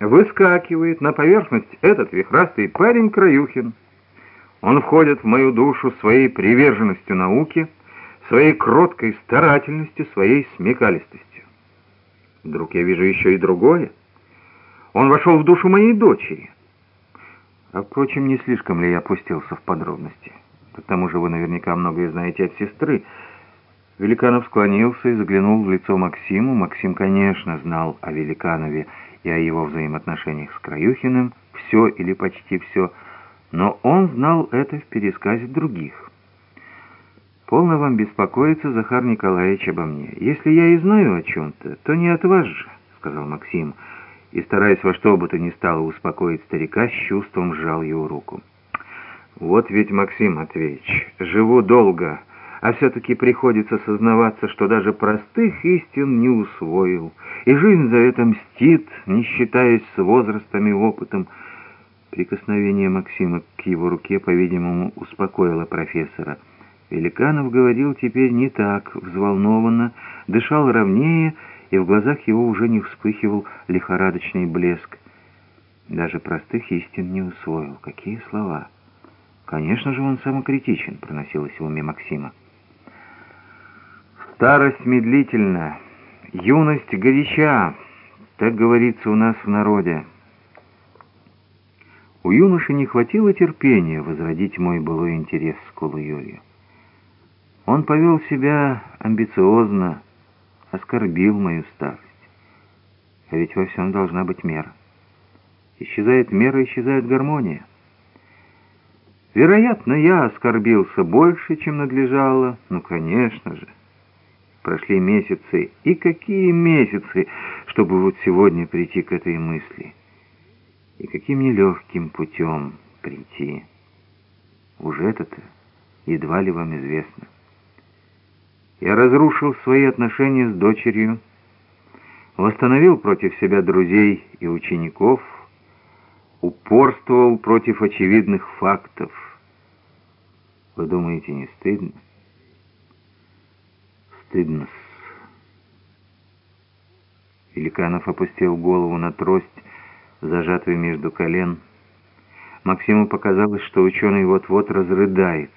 выскакивает на поверхность этот вихрастый парень Краюхин. Он входит в мою душу своей приверженностью науке, своей кроткой старательностью, своей смекалистостью. Вдруг я вижу еще и другое. Он вошел в душу моей дочери. А, впрочем, не слишком ли я опустился в подробности? К тому же вы наверняка многое знаете от сестры. Великанов склонился и заглянул в лицо Максиму. Максим, конечно, знал о Великанове и о его взаимоотношениях с Краюхиным, все или почти все, но он знал это в пересказе других. «Полно вам беспокоиться, Захар Николаевич, обо мне. Если я и знаю о чем-то, то не от вас же», — сказал Максим, и, стараясь во что бы то ни стало успокоить старика, с чувством сжал его руку. «Вот ведь, Максим Матвеевич, живу долго» а все-таки приходится сознаваться, что даже простых истин не усвоил, и жизнь за это мстит, не считаясь с возрастом и опытом. Прикосновение Максима к его руке, по-видимому, успокоило профессора. Великанов говорил теперь не так, взволнованно, дышал ровнее, и в глазах его уже не вспыхивал лихорадочный блеск. Даже простых истин не усвоил. Какие слова! Конечно же, он самокритичен, проносилось в уме Максима. Старость медлительна, юность горяча, так говорится у нас в народе. У юноши не хватило терпения возродить мой былой интерес к Юрию. Он повел себя амбициозно, оскорбил мою старость. А ведь во всем должна быть мера. Исчезает мера, исчезает гармония. Вероятно, я оскорбился больше, чем надлежало, ну, конечно же. Прошли месяцы, и какие месяцы, чтобы вот сегодня прийти к этой мысли. И каким нелегким путем прийти. Уже это-то едва ли вам известно. Я разрушил свои отношения с дочерью, восстановил против себя друзей и учеников, упорствовал против очевидных фактов. Вы думаете, не стыдно? Стыдно -с. Великанов опустил голову на трость, зажатую между колен. Максиму показалось, что ученый вот-вот разрыдается.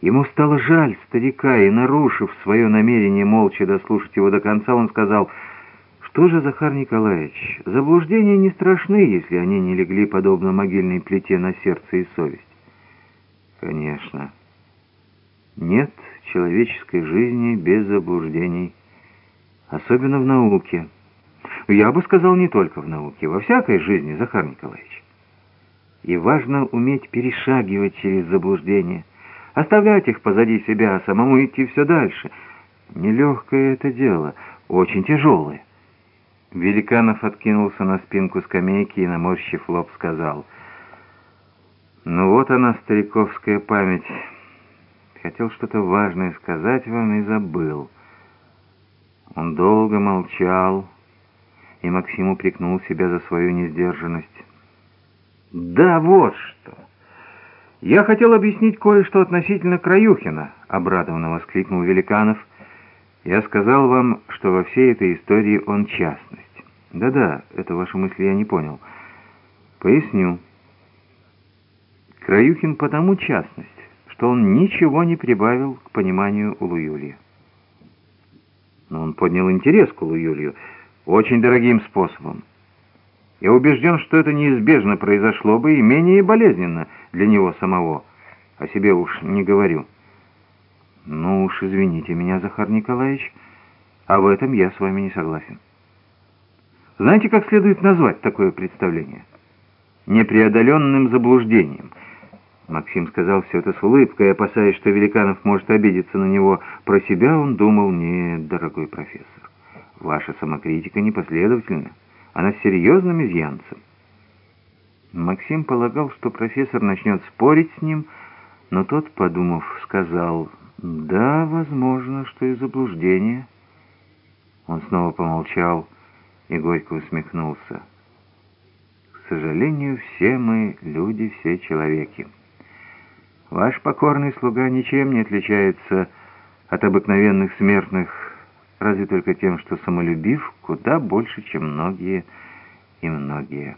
Ему стало жаль старика, и, нарушив свое намерение молча дослушать его до конца, он сказал, «Что же, Захар Николаевич, заблуждения не страшны, если они не легли подобно могильной плите на сердце и совесть». «Конечно. Нет» человеческой жизни без заблуждений, особенно в науке. Я бы сказал, не только в науке, во всякой жизни, Захар Николаевич. И важно уметь перешагивать через заблуждения, оставлять их позади себя, а самому идти все дальше. Нелегкое это дело, очень тяжелое. Великанов откинулся на спинку скамейки и, наморщив лоб, сказал, «Ну вот она, стариковская память». Хотел что-то важное сказать вам и забыл. Он долго молчал, и Максим упрекнул себя за свою несдержанность. «Да вот что! Я хотел объяснить кое-что относительно Краюхина», — обрадованно воскликнул Великанов. «Я сказал вам, что во всей этой истории он частность. Да-да, это ваши мысли я не понял. Поясню. Краюхин потому частность, что он ничего не прибавил к пониманию Улу-Юлия. Но он поднял интерес к Улу-Юлию очень дорогим способом. Я убежден, что это неизбежно произошло бы и менее болезненно для него самого. О себе уж не говорю. Ну уж извините меня, Захар Николаевич, а в этом я с вами не согласен. Знаете, как следует назвать такое представление? Непреодоленным заблуждением — Максим сказал все это с улыбкой, опасаясь, что Великанов может обидеться на него. Про себя он думал, нет, дорогой профессор, ваша самокритика непоследовательна, она с серьезным изъянцем. Максим полагал, что профессор начнет спорить с ним, но тот, подумав, сказал, «Да, возможно, что и заблуждение». Он снова помолчал и горько усмехнулся. «К сожалению, все мы люди, все человеки». Ваш покорный слуга ничем не отличается от обыкновенных смертных, разве только тем, что самолюбив куда больше, чем многие. и многие.